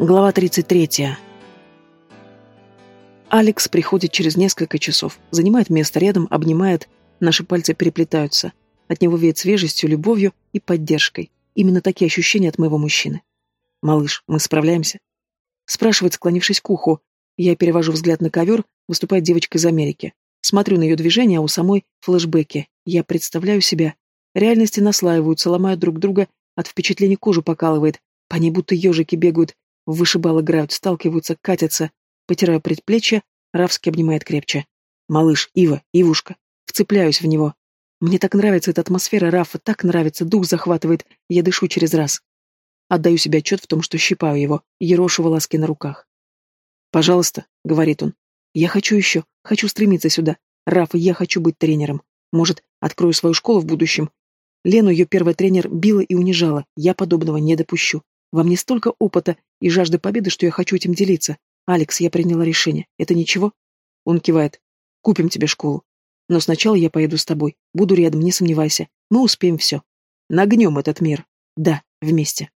Глава 33. Алекс приходит через несколько часов, занимает место рядом, обнимает, наши пальцы переплетаются. От него веет свежестью, любовью и поддержкой. Именно такие ощущения от моего мужчины. «Малыш, мы справляемся?» Спрашивает, склонившись к уху. Я перевожу взгляд на ковер, выступает девочка из Америки. Смотрю на ее движения, а у самой флешбеки. Я представляю себя. Реальности наслаиваются, ломают друг друга, от впечатлений кожу покалывает. По ней будто ежики бегают, в вышибал играют, сталкиваются, катятся. Потираю предплечье, Равский обнимает крепче. «Малыш, Ива, Ивушка». Вцепляюсь в него. Мне так нравится эта атмосфера Рафа, так нравится, дух захватывает, я дышу через раз. Отдаю себе отчет в том, что щипаю его, ерошу волоски на руках. «Пожалуйста», — говорит он. «Я хочу еще, хочу стремиться сюда. Раф, я хочу быть тренером. Может, открою свою школу в будущем. Лену ее первый тренер била и унижала, я подобного не допущу. Во мне столько опыта и жажды победы, что я хочу этим делиться. Алекс, я приняла решение. Это ничего? Он кивает. Купим тебе школу. Но сначала я поеду с тобой. Буду рядом, не сомневайся. Мы успеем все. Нагнем этот мир. Да, вместе.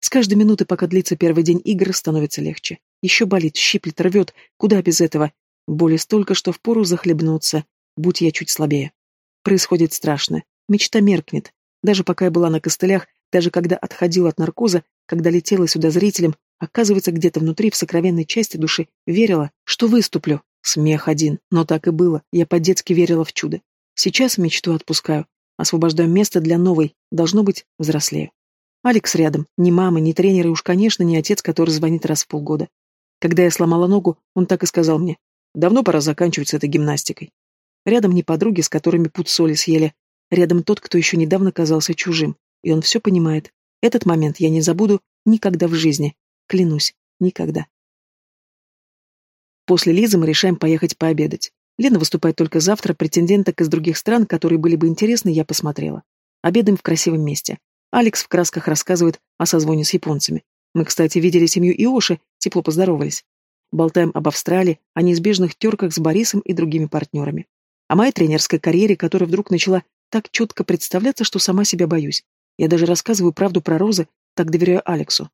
С каждой минуты, пока длится первый день игр, становится легче. Еще болит, щиплет, рвет. Куда без этого? Боли столько, что впору захлебнуться, будь я чуть слабее. Происходит страшно. Мечта меркнет. Даже пока я была на костылях, даже когда отходила от наркоза, когда летела сюда зрителем, оказывается, где-то внутри, в сокровенной части души, верила, что выступлю. Смех один, но так и было, я по-детски верила в чудо. Сейчас мечту отпускаю, освобождаю место для новой, должно быть, взрослею. Алекс рядом, ни мама, ни тренер и уж, конечно, не отец, который звонит раз в полгода. Когда я сломала ногу, он так и сказал мне, давно пора заканчивать с этой гимнастикой. Рядом не подруги, с которыми пуд соли съели, рядом тот, кто еще недавно казался чужим, и он все понимает. Этот момент я не забуду никогда в жизни. Клянусь, никогда. После Лизы мы решаем поехать пообедать. Лена выступает только завтра, претенденток из других стран, которые были бы интересны, я посмотрела. Обедаем в красивом месте. Алекс в красках рассказывает о созвоне с японцами. Мы, кстати, видели семью Иоши, тепло поздоровались. Болтаем об Австралии, о неизбежных терках с Борисом и другими партнерами. О моей тренерской карьере, которая вдруг начала так четко представляться, что сама себя боюсь. Я даже рассказываю правду про розы, так доверяю Алексу.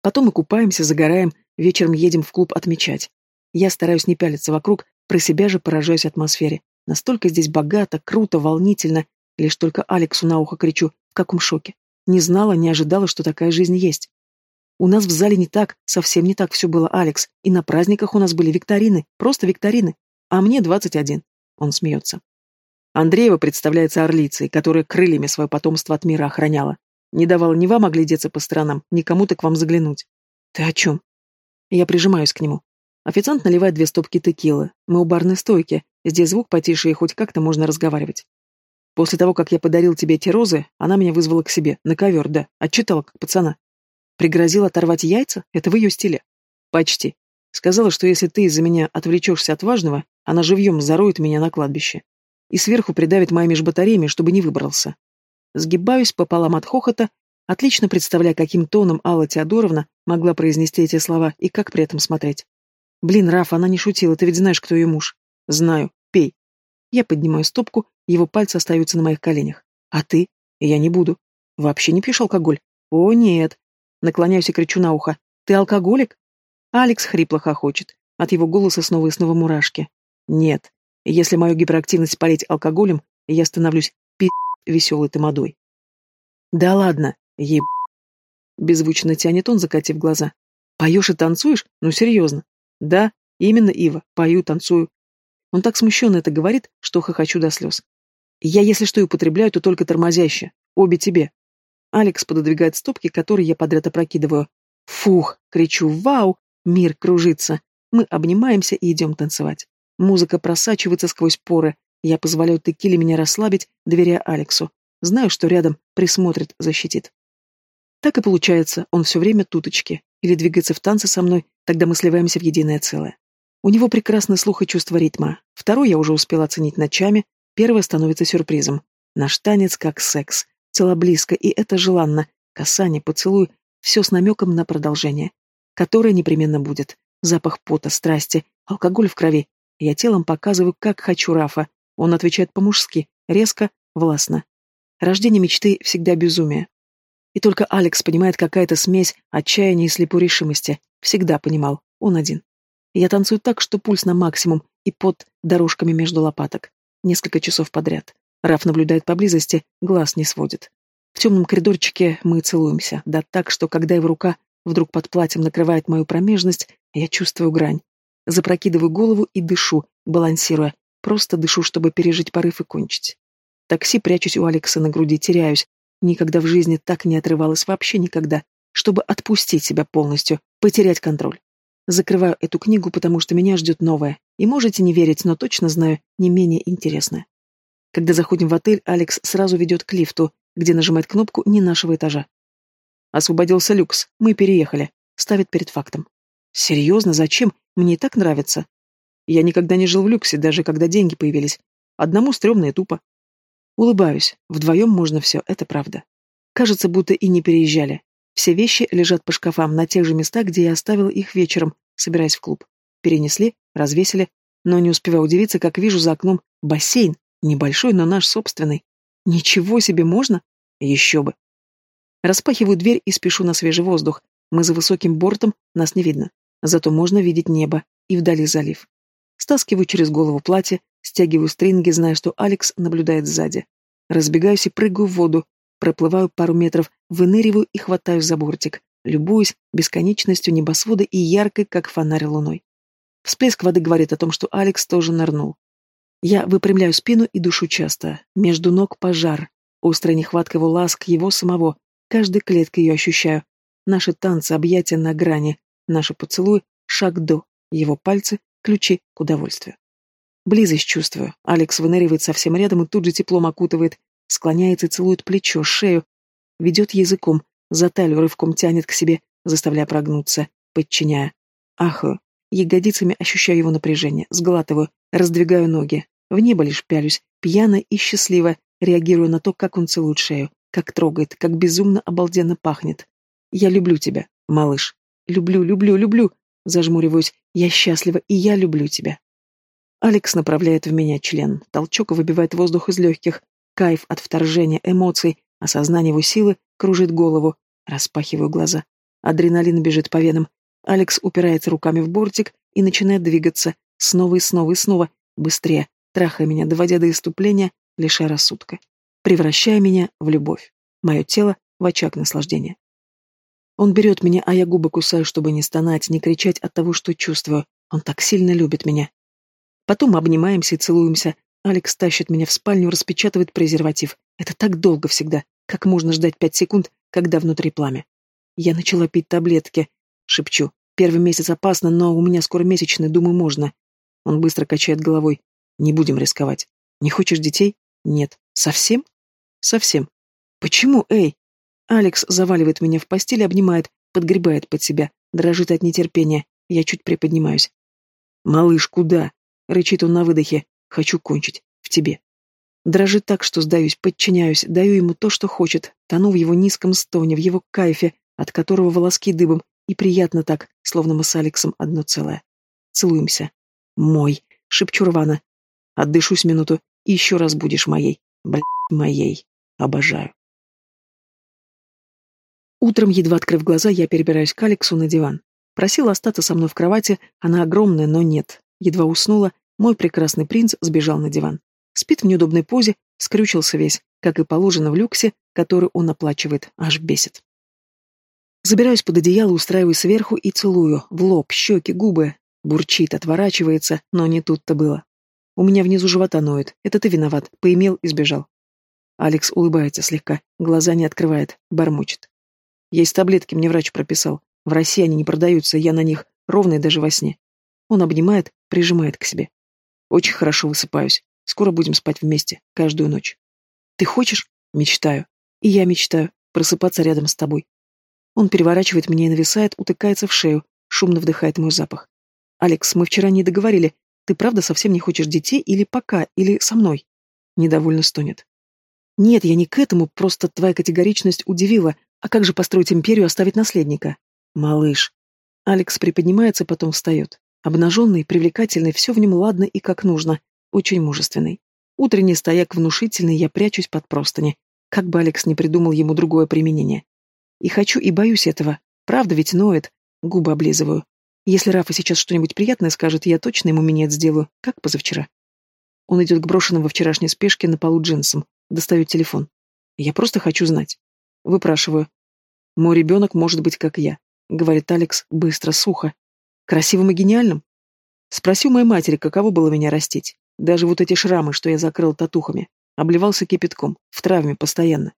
Потом мы купаемся, загораем, вечером едем в клуб отмечать. Я стараюсь не пялиться вокруг, про себя же поражаюсь атмосфере. Настолько здесь богато, круто, волнительно. Лишь только Алексу на ухо кричу, в каком шоке. Не знала, не ожидала, что такая жизнь есть. У нас в зале не так, совсем не так все было, Алекс. И на праздниках у нас были викторины, просто викторины. А мне двадцать один. Он смеется. Андреева представляется орлицей, которая крыльями свое потомство от мира охраняла. Не давала ни вам оглядеться по сторонам, ни кому-то к вам заглянуть. Ты о чем? Я прижимаюсь к нему. Официант наливает две стопки текилы. Мы у барной стойки. Здесь звук потише, и хоть как-то можно разговаривать. После того, как я подарил тебе эти розы, она меня вызвала к себе, на ковер, да, отчитала, как пацана. Пригрозила оторвать яйца? Это в ее стиле. Почти. Сказала, что если ты из-за меня отвлечешься от важного, она живьем зароет меня на кладбище и сверху придавит моими ж батареями, чтобы не выбрался. Сгибаюсь пополам от хохота, отлично представляя, каким тоном Алла Теодоровна могла произнести эти слова и как при этом смотреть. Блин, Раф, она не шутила, ты ведь знаешь, кто ее муж. Знаю, пей. Я поднимаю стопку, его пальцы остаются на моих коленях. А ты? Я не буду. Вообще не пьешь алкоголь? О, нет. Наклоняюсь и кричу на ухо. Ты алкоголик? Алекс хрипло хохочет. От его голоса снова и снова мурашки. Нет, если мою гиперактивность полить алкоголем, я становлюсь пи*** веселой тамадой. Да ладно, еб... Беззвучно тянет он, закатив глаза. Поешь и танцуешь? Ну, серьезно. Да, именно, Ива, пою, танцую. Он так смущенно это говорит, что хохочу до слез. Я, если что и употребляю, то только тормозяще. Обе тебе. Алекс пододвигает стопки, которые я подряд опрокидываю. Фух, кричу, вау, мир кружится. Мы обнимаемся и идем танцевать. Музыка просачивается сквозь поры. Я позволяю текиле меня расслабить, доверяя Алексу. Знаю, что рядом присмотрит, защитит. Так и получается, он все время туточки. Или двигается в танце со мной, тогда мы сливаемся в единое целое. У него прекрасный слух и чувство ритма. Второй я уже успела оценить ночами, первое становится сюрпризом. Наш танец как секс. Цело близко, и это желанно. Касание, поцелуй, все с намеком на продолжение. Которое непременно будет. Запах пота, страсти, алкоголь в крови, я телом показываю, как хочу Рафа. Он отвечает по-мужски, резко, властно. Рождение мечты всегда безумие. И только Алекс понимает какая-то смесь отчаяния и слепой решимости. Всегда понимал. Он один. Я танцую так, что пульс на максимум и под дорожками между лопаток. Несколько часов подряд. Раф наблюдает поблизости, глаз не сводит. В темном коридорчике мы целуемся, да так, что когда его рука вдруг под платьем накрывает мою промежность, я чувствую грань. Запрокидываю голову и дышу, балансируя. Просто дышу, чтобы пережить порыв и кончить. такси прячусь у Алекса на груди, теряюсь. Никогда в жизни так не отрывалась, вообще никогда. Чтобы отпустить себя полностью, потерять контроль. Закрываю эту книгу, потому что меня ждет новое. И можете не верить, но точно знаю, не менее интересное. Когда заходим в отель, Алекс сразу ведет к лифту, где нажимает кнопку не нашего этажа. Освободился люкс. Мы переехали. Ставит перед фактом. Серьезно, зачем? Мне и так нравится. Я никогда не жил в люксе, даже когда деньги появились. Одному стрёмно и тупо. Улыбаюсь. Вдвоем можно все, это правда. Кажется, будто и не переезжали. Все вещи лежат по шкафам на тех же местах, где я оставила их вечером, собираясь в клуб. Перенесли, развесили, но не успеваю удивиться, как вижу за окном бассейн, небольшой, но наш собственный. Ничего себе можно? Еще бы. Распахиваю дверь и спешу на свежий воздух. Мы за высоким бортом, нас не видно. Зато можно видеть небо и вдали залив. Стаскиваю через голову платье, стягиваю стринги, зная, что Алекс наблюдает сзади. Разбегаюсь и прыгаю в воду, проплываю пару метров, выныриваю и хватаюсь за бортик, любуюсь бесконечностью небосвода и яркой, как фонарь луной. Всплеск воды говорит о том, что Алекс тоже нырнул. Я выпрямляю спину и душу часто. Между ног пожар. Острая нехватка его ласк, его самого. Каждой клеткой ее ощущаю. Наши танцы, объятия на грани. Наши поцелуи, шаг до. Его пальцы, ключи к удовольствию. Близость чувствую. Алекс выныривает совсем рядом и тут же теплом окутывает, склоняется и целует плечо, шею, ведет языком, за талию рывком тянет к себе, заставляя прогнуться, подчиняя. Ахаю. Ягодицами ощущаю его напряжение, сглатываю, раздвигаю ноги. В небо лишь пялюсь, пьяно и счастливо, реагирую на то, как он целует шею, как трогает, как безумно обалденно пахнет. Я люблю тебя, малыш. Люблю, люблю, люблю. Зажмуриваюсь. Я счастлива, и я люблю тебя. Алекс направляет в меня член. Толчок выбивает воздух из легких. Кайф от вторжения, эмоций, осознание его силы кружит голову. Распахиваю глаза. Адреналин бежит по венам. Алекс упирается руками в бортик и начинает двигаться. Снова и снова и снова. Быстрее. Трахая меня, доводя до иступления, лишая рассудка. Превращая меня в любовь. Мое тело в очаг наслаждения. Он берет меня, а я губы кусаю, чтобы не стонать, не кричать от того, что чувствую. Он так сильно любит меня. Потом обнимаемся и целуемся, Алекс тащит меня в спальню, распечатывает презерватив. Это так долго всегда. Как можно ждать пять секунд, когда внутри пламя? Я начала пить таблетки. Шепчу. Первый месяц опасно, но у меня скоро месячный, думаю, можно. Он быстро качает головой. Не будем рисковать. Не хочешь детей? Нет. Совсем? Совсем. Почему, эй? Алекс заваливает меня в постель, обнимает, подгребает под себя, дрожит от нетерпения. Я чуть приподнимаюсь. «Малыш, куда?» — рычит он на выдохе. Хочу кончить. В тебе. Дрожит так, что сдаюсь, подчиняюсь, даю ему то, что хочет, тону в его низком стоне, в его кайфе, от которого волоски дыбом, и приятно так, словно мы с Алексом одно целое. Целуемся. Мой. Шепчу рвано. Отдышусь минуту, и еще раз будешь моей. Блядь, моей. Обожаю. Утром, едва открыв глаза, я перебираюсь к Алексу на диван. Просила остаться со мной в кровати, она огромная, но нет. Едва уснула, мой прекрасный принц сбежал на диван. Спит в неудобной позе, скрючился весь, как и положено в люксе, который он оплачивает, аж бесит. Забираюсь под одеяло, устраиваюсь сверху и целую, в лоб, щеки, губы. Бурчит, отворачивается, но не тут-то было. У меня внизу живота ноет, это ты виноват, поимел и сбежал. Алекс улыбается слегка, глаза не открывает, бормочет. Есть таблетки, мне врач прописал. В России они не продаются, я на них ровный даже во сне. Он обнимает, прижимает к себе. Очень хорошо высыпаюсь. Скоро будем спать вместе, каждую ночь. Ты хочешь? Мечтаю. И я мечтаю просыпаться рядом с тобой. Он переворачивает меня и нависает, утыкается в шею, шумно вдыхает мой запах. «Алекс, мы вчера не договорили. Ты правда совсем не хочешь детей или пока, или со мной?» Недовольно стонет. «Нет, я не к этому, просто твоя категоричность удивила. А как же построить империю, оставить наследника?» «Малыш». Алекс приподнимается, потом встает. Обнаженный, привлекательный, все в нем ладно и как нужно. Очень мужественный. Утренний стояк внушительный, я прячусь под простыни. Как бы Алекс не придумал ему другое применение. И хочу, и боюсь этого. Правда ведь ноет. Губы облизываю. Если Рафа сейчас что-нибудь приятное скажет, я точно ему минет сделаю, как позавчера. Он идет к брошенным во вчерашней спешке на полу джинсам. Достает телефон. Я просто хочу знать. Выпрашиваю. Мой ребенок может быть как я, говорит Алекс быстро, сухо. Красивым и гениальным? Спроси у моей матери, каково было меня растить. Даже вот эти шрамы, что я закрыл татухами. Обливался кипятком, в травме постоянно.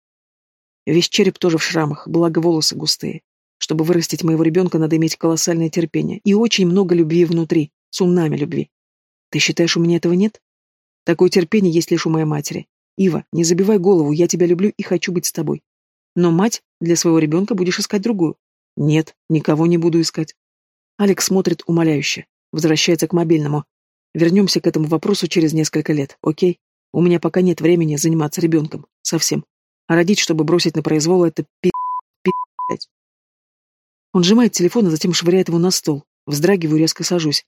Весь череп тоже в шрамах, благо волосы густые. Чтобы вырастить моего ребенка, надо иметь колоссальное терпение и очень много любви внутри, цунами любви. Ты считаешь, у меня этого нет? Такое терпение есть лишь у моей матери. Ива, не забивай голову, я тебя люблю и хочу быть с тобой. Но мать для своего ребенка будешь искать другую. Нет, никого не буду искать. Алекс смотрит умоляюще, возвращается к мобильному. Вернемся к этому вопросу через несколько лет, окей? У меня пока нет времени заниматься ребенком. Совсем. А родить, чтобы бросить на произвол, это пи... пи... Он сжимает телефон, а затем швыряет его на стол. Вздрагиваю, резко сажусь.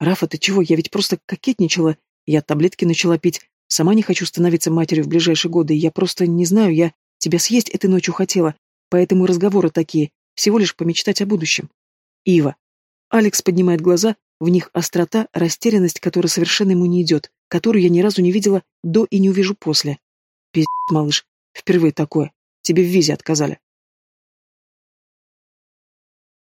«Рафа, ты чего? Я ведь просто кокетничала. Я таблетки начала пить. Сама не хочу становиться матерью в ближайшие годы. Я просто не знаю, я тебя съесть этой ночью хотела. Поэтому разговоры такие. Всего лишь помечтать о будущем. Ива. Алекс поднимает глаза, в них острота, растерянность, которая совершенно ему не идет, которую я ни разу не видела до и не увижу после. Пиздец, малыш. Впервые такое. Тебе в визе отказали.